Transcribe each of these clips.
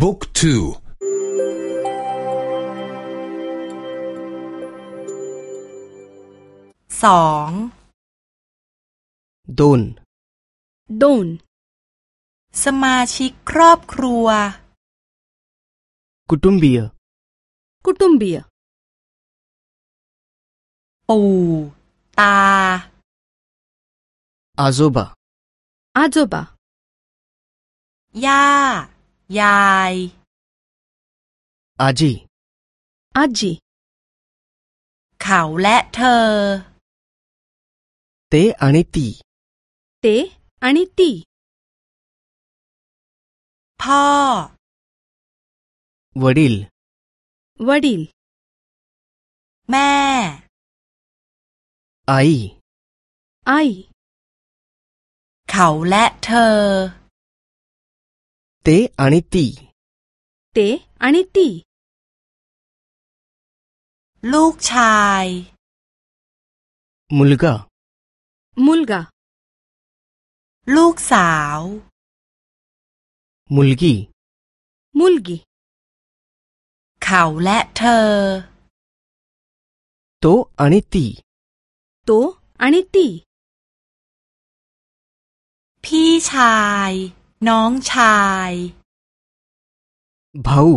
บุ๊กทูสองดุนดุนสมาชิกครอบครัวกุตุมเบียกุตุมเบียปู่ตาอาโซบาอาโซบาย่า ยายอาจีอาจีเขาและเธอ เตอันิตีเตอันิตีพ่อวดิลวดิลแม่ ไอ ไอ เขาและเธอ ते आणि ती ते आणि ती ลูกชาย मुलगा मुलगा ลูกสาว मुलगी मुलगी เขาและเธอ तो आणि ती तो आणि ती พี่ชาย น้องชายบ้าว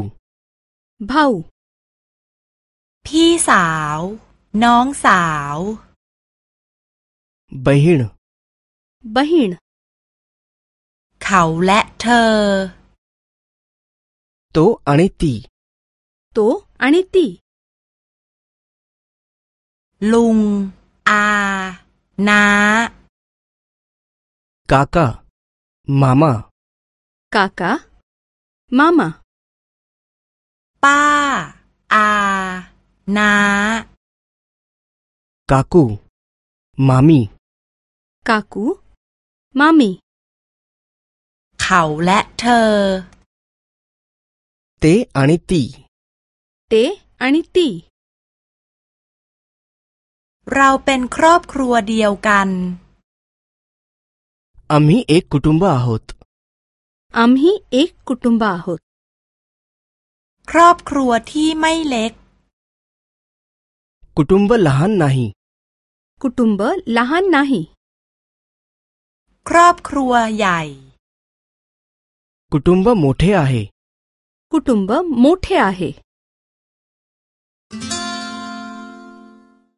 บ้าวพี่สาว น้องสาวบหินบหินเขาและเธอ โตอันิตีโตอันิตีลุง อา นา กากามามา น้า काकू मामी काकू मामी เขาและเธอ ते आणि ती ते आणि ती เราเป็นครอบครัวเดียวกัน आम्ही एक कुटुंब आहोत आम्ही एक कुटुंब आहोत ครอบครัวที่ไม่เล็ก कुटुंब लहान नाही कुटुंब लहान नाही ครอบครัวใหญ่ कुटुंब मोठे आहे कुटुंब मोठे आहे